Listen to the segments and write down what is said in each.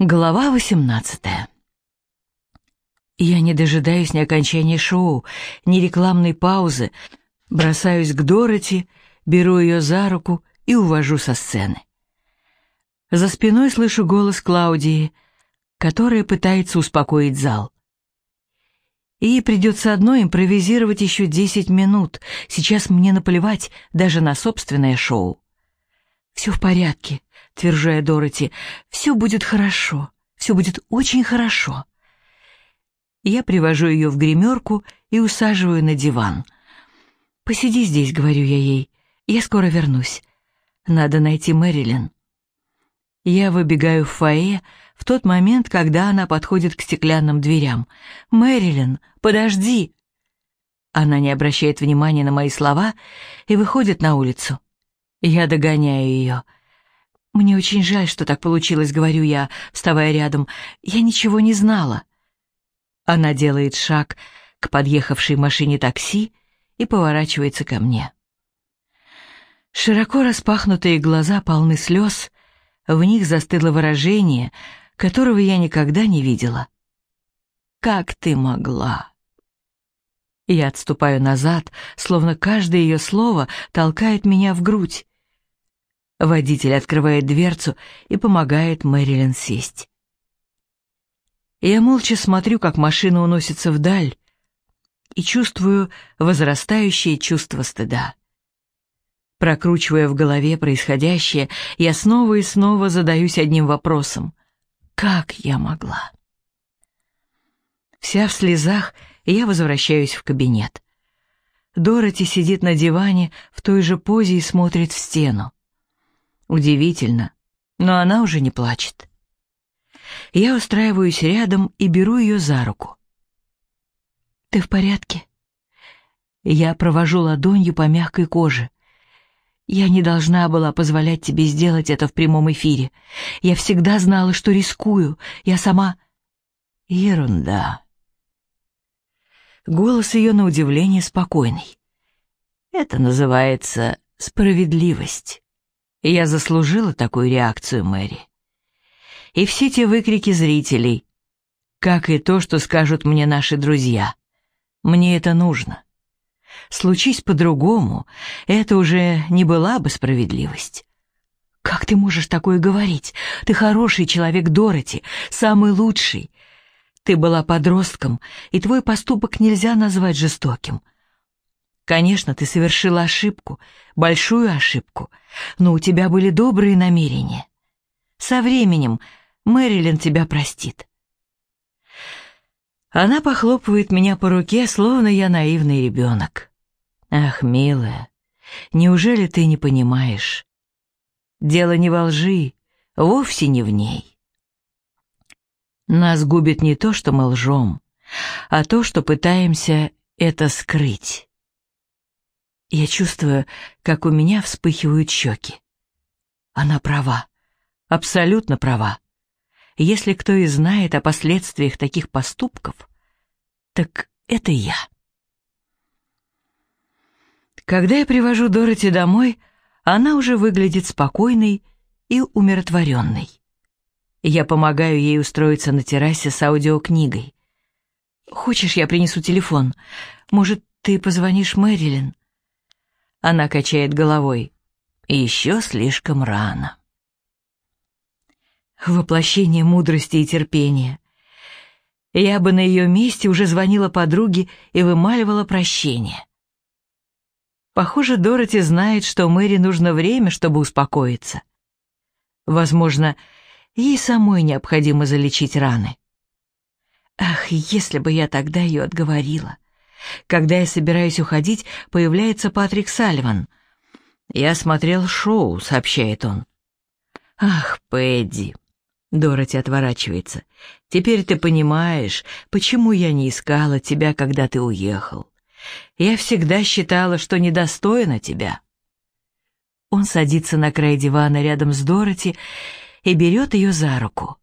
Глава 18 Я не дожидаюсь ни окончания шоу, ни рекламной паузы, бросаюсь к Дороти, беру ее за руку и увожу со сцены. За спиной слышу голос Клаудии, которая пытается успокоить зал. Ей придется одной импровизировать еще 10 минут, сейчас мне наплевать даже на собственное шоу. «Все в порядке», — твержу я Дороти, — «все будет хорошо, все будет очень хорошо». Я привожу ее в гримерку и усаживаю на диван. «Посиди здесь», — говорю я ей, — «я скоро вернусь. Надо найти Мэрилин». Я выбегаю в фойе в тот момент, когда она подходит к стеклянным дверям. «Мэрилин, подожди!» Она не обращает внимания на мои слова и выходит на улицу. Я догоняю ее. «Мне очень жаль, что так получилось», — говорю я, вставая рядом. «Я ничего не знала». Она делает шаг к подъехавшей машине такси и поворачивается ко мне. Широко распахнутые глаза полны слез, в них застыло выражение, которого я никогда не видела. «Как ты могла?» Я отступаю назад, словно каждое ее слово толкает меня в грудь. Водитель открывает дверцу и помогает Мэрилин сесть. Я молча смотрю, как машина уносится вдаль, и чувствую возрастающее чувство стыда. Прокручивая в голове происходящее, я снова и снова задаюсь одним вопросом. Как я могла? Вся в слезах, я возвращаюсь в кабинет. Дороти сидит на диване в той же позе и смотрит в стену. Удивительно, но она уже не плачет. Я устраиваюсь рядом и беру ее за руку. «Ты в порядке?» Я провожу ладонью по мягкой коже. Я не должна была позволять тебе сделать это в прямом эфире. Я всегда знала, что рискую. Я сама... Ерунда. Голос ее на удивление спокойный. Это называется справедливость. Я заслужила такую реакцию, Мэри. И все те выкрики зрителей, как и то, что скажут мне наши друзья. Мне это нужно. Случись по-другому, это уже не была бы справедливость. Как ты можешь такое говорить? Ты хороший человек, Дороти, самый лучший. Ты была подростком, и твой поступок нельзя назвать жестоким. Конечно, ты совершила ошибку, большую ошибку, но у тебя были добрые намерения. Со временем Мэрилин тебя простит. Она похлопывает меня по руке, словно я наивный ребенок. Ах, милая, неужели ты не понимаешь? Дело не во лжи, вовсе не в ней. Нас губит не то, что мы лжем, а то, что пытаемся это скрыть. Я чувствую, как у меня вспыхивают щеки. Она права, абсолютно права. Если кто и знает о последствиях таких поступков, так это я. Когда я привожу Дороти домой, она уже выглядит спокойной и умиротворенной. Я помогаю ей устроиться на террасе с аудиокнигой. «Хочешь, я принесу телефон? Может, ты позвонишь Мэрилин?» Она качает головой. Еще слишком рано. Воплощение мудрости и терпения. Я бы на ее месте уже звонила подруге и вымаливала прощение. Похоже, Дороти знает, что Мэри нужно время, чтобы успокоиться. Возможно, ей самой необходимо залечить раны. Ах, если бы я тогда ее отговорила. Когда я собираюсь уходить, появляется Патрик Сальван. «Я смотрел шоу», — сообщает он. «Ах, Пэдди!» Дороти отворачивается. «Теперь ты понимаешь, почему я не искала тебя, когда ты уехал. Я всегда считала, что недостойна тебя». Он садится на край дивана рядом с Дороти и берет ее за руку.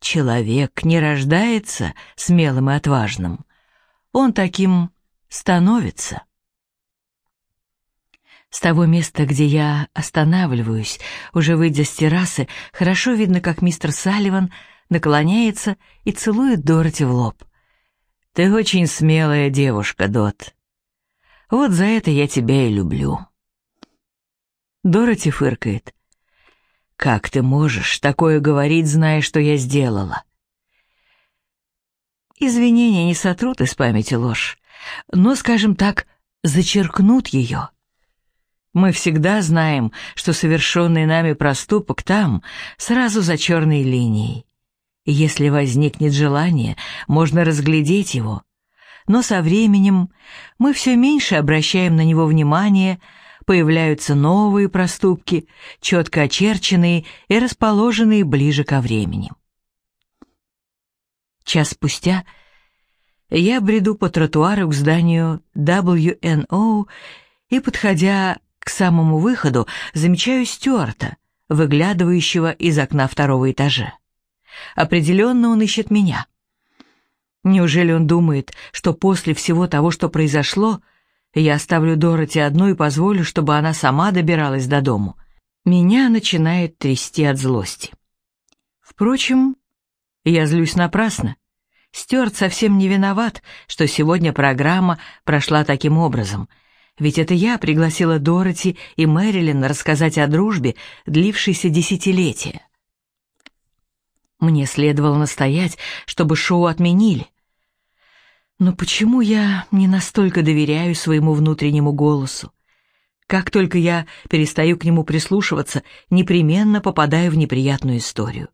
Человек не рождается смелым и отважным он таким становится. С того места, где я останавливаюсь, уже выйдя с террасы, хорошо видно, как мистер Салливан наклоняется и целует Дороти в лоб. «Ты очень смелая девушка, Дот. Вот за это я тебя и люблю». Дороти фыркает. «Как ты можешь такое говорить, зная, что я сделала?» Извинения не сотрут из памяти ложь, но, скажем так, зачеркнут ее. Мы всегда знаем, что совершенный нами проступок там, сразу за черной линией. Если возникнет желание, можно разглядеть его. Но со временем мы все меньше обращаем на него внимание, появляются новые проступки, четко очерченные и расположенные ближе ко времени. Час спустя я бреду по тротуару к зданию WNO и, подходя к самому выходу, замечаю Стюарта, выглядывающего из окна второго этажа. Определенно он ищет меня. Неужели он думает, что после всего того, что произошло, я оставлю Дороти одну и позволю, чтобы она сама добиралась до дому? Меня начинает трясти от злости. Впрочем, я злюсь напрасно. Стюарт совсем не виноват, что сегодня программа прошла таким образом — ведь это я пригласила Дороти и Мэрилин рассказать о дружбе, длившейся десятилетия. Мне следовало настоять, чтобы шоу отменили. Но почему я не настолько доверяю своему внутреннему голосу? Как только я перестаю к нему прислушиваться, непременно попадаю в неприятную историю.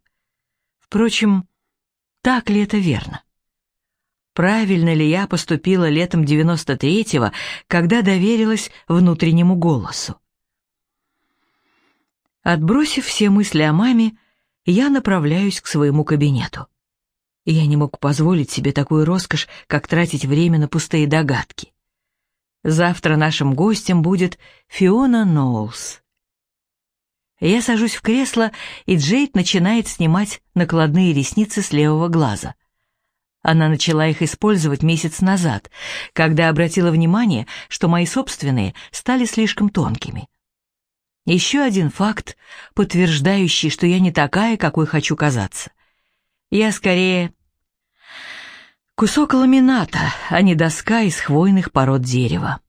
Впрочем, так ли это верно? правильно ли я поступила летом 93-го, когда доверилась внутреннему голосу. Отбросив все мысли о маме, я направляюсь к своему кабинету. Я не мог позволить себе такую роскошь, как тратить время на пустые догадки. Завтра нашим гостем будет Фиона Ноулс. Я сажусь в кресло, и Джейд начинает снимать накладные ресницы с левого глаза — она начала их использовать месяц назад, когда обратила внимание, что мои собственные стали слишком тонкими. Еще один факт, подтверждающий, что я не такая, какой хочу казаться. Я скорее кусок ламината, а не доска из хвойных пород дерева.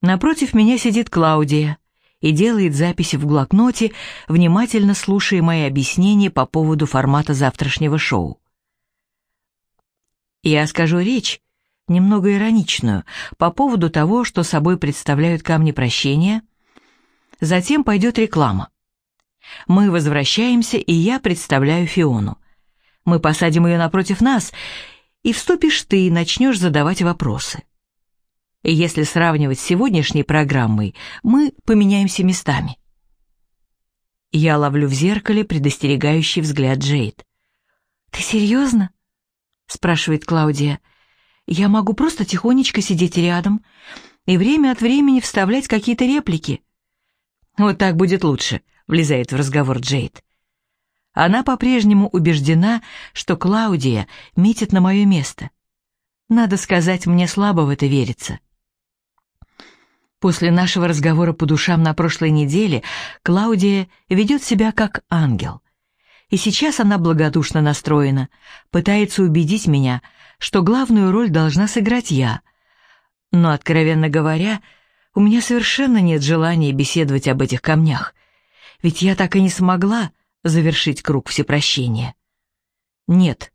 Напротив меня сидит Клаудия и делает записи в блокноте, внимательно слушая мои объяснения по поводу формата завтрашнего шоу. Я скажу речь, немного ироничную, по поводу того, что собой представляют камни прощения. Затем пойдет реклама. Мы возвращаемся, и я представляю Фиону. Мы посадим ее напротив нас, и вступишь ты и начнешь задавать вопросы. И если сравнивать с сегодняшней программой, мы поменяемся местами. Я ловлю в зеркале предостерегающий взгляд Джейд. «Ты серьезно?» спрашивает Клаудия. Я могу просто тихонечко сидеть рядом и время от времени вставлять какие-то реплики. Вот так будет лучше, влезает в разговор Джейд. Она по-прежнему убеждена, что Клаудия метит на мое место. Надо сказать, мне слабо в это верится. После нашего разговора по душам на прошлой неделе Клаудия ведет себя как ангел — и сейчас она благодушно настроена, пытается убедить меня, что главную роль должна сыграть я. Но, откровенно говоря, у меня совершенно нет желания беседовать об этих камнях, ведь я так и не смогла завершить круг всепрощения. Нет,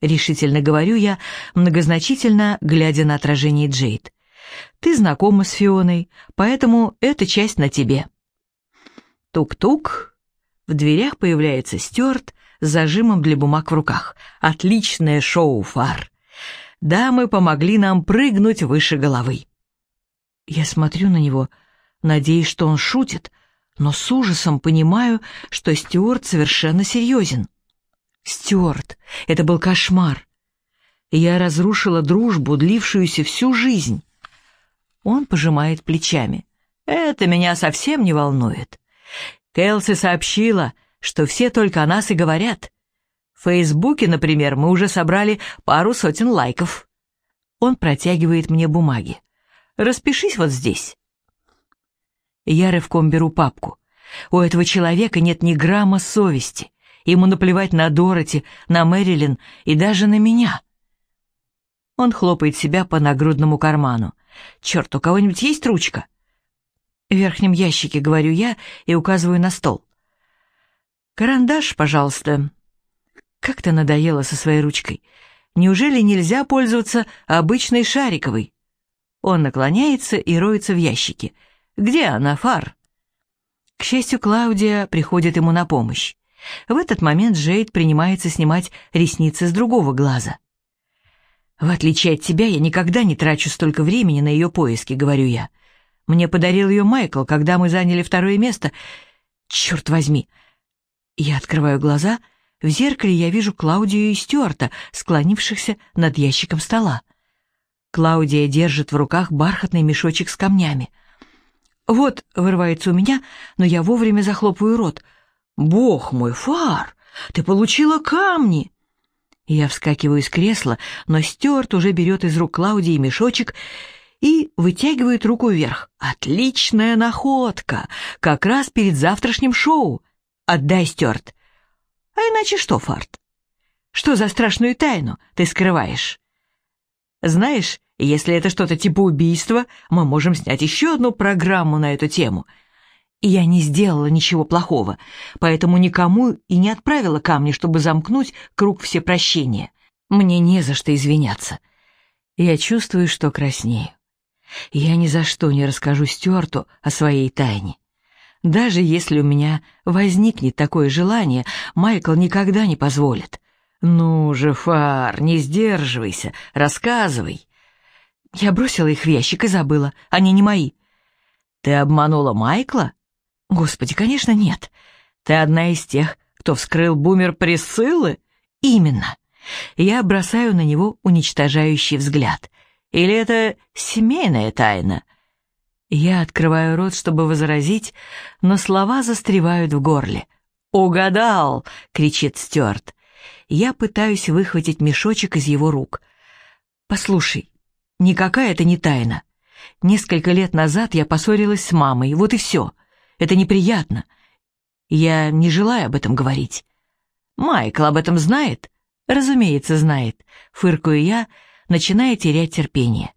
решительно говорю я, многозначительно глядя на отражение Джейд. Ты знакома с Фионой, поэтому эта часть на тебе. Тук-тук, в дверях появляется Стюарт с зажимом для бумаг в руках. Отличное шоу, Фар. Дамы помогли нам прыгнуть выше головы. Я смотрю на него, надеясь, что он шутит, но с ужасом понимаю, что Стюарт совершенно серьезен. Стюарт, это был кошмар. Я разрушила дружбу, длившуюся всю жизнь. Он пожимает плечами. Это меня совсем не волнует. Кэлси сообщила, что все только о нас и говорят. В Фейсбуке, например, мы уже собрали пару сотен лайков. Он протягивает мне бумаги. Распишись вот здесь. Я рывком беру папку. У этого человека нет ни грамма совести. Ему наплевать на Дороти, на Мэрилин и даже на меня. Он хлопает себя по нагрудному карману. «Черт, у кого-нибудь есть ручка?» В верхнем ящике, говорю я и указываю на стол. «Карандаш, пожалуйста». Как ты надоела со своей ручкой. Неужели нельзя пользоваться обычной шариковой? Он наклоняется и роется в ящике. «Где она, Фар?» К счастью, Клаудия приходит ему на помощь. В этот момент Джейд принимается снимать ресницы с другого глаза. «В отличие от тебя, я никогда не трачу столько времени на ее поиски», — говорю я. «Мне подарил ее Майкл, когда мы заняли второе место. Черт возьми!» Я открываю глаза. В зеркале я вижу Клаудию и Стюарта, склонившихся над ящиком стола. Клаудия держит в руках бархатный мешочек с камнями. «Вот», — вырывается у меня, но я вовремя захлопываю рот. «Бог мой, Фар, ты получила камни!» Я вскакиваю из кресла, но Стюарт уже берет из рук Клаудии мешочек и вытягивает руку вверх. «Отличная находка! Как раз перед завтрашним шоу! Отдай, Стюарт!» «А иначе что, Фарт? Что за страшную тайну ты скрываешь?» «Знаешь, если это что-то типа убийства, мы можем снять еще одну программу на эту тему», я не сделала ничего плохого, поэтому никому и не отправила камни, чтобы замкнуть круг всепрощения. Мне не за что извиняться. Я чувствую, что краснею. Я ни за что не расскажу Стюарту о своей тайне. Даже если у меня возникнет такое желание, Майкл никогда не позволит. «Ну же, Фар, не сдерживайся, рассказывай». Я бросила их в ящик и забыла, они не мои. «Ты обманула Майкла?» Господи, конечно, нет. Ты одна из тех, кто вскрыл бумер Присциллы? Именно. Я бросаю на него уничтожающий взгляд. Или это семейная тайна? Я открываю рот, чтобы возразить, но слова застревают в горле. «Угадал!» — кричит Стюарт. Я пытаюсь выхватить мешочек из его рук. «Послушай, никакая это не тайна. Несколько лет назад я поссорилась с мамой, вот и все. Это неприятно. Я не желаю об этом говорить. Майкл об этом знает? Разумеется, знает. Фыркаю я, начиная терять терпение.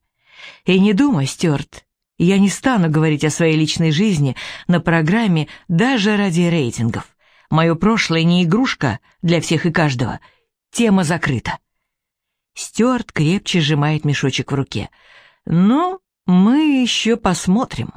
И не думай, Стюарт, я не стану говорить о своей личной жизни на программе даже ради рейтингов. Мое прошлое не игрушка для всех и каждого. Тема закрыта. Стюарт крепче сжимает мешочек в руке. «Ну, мы еще посмотрим».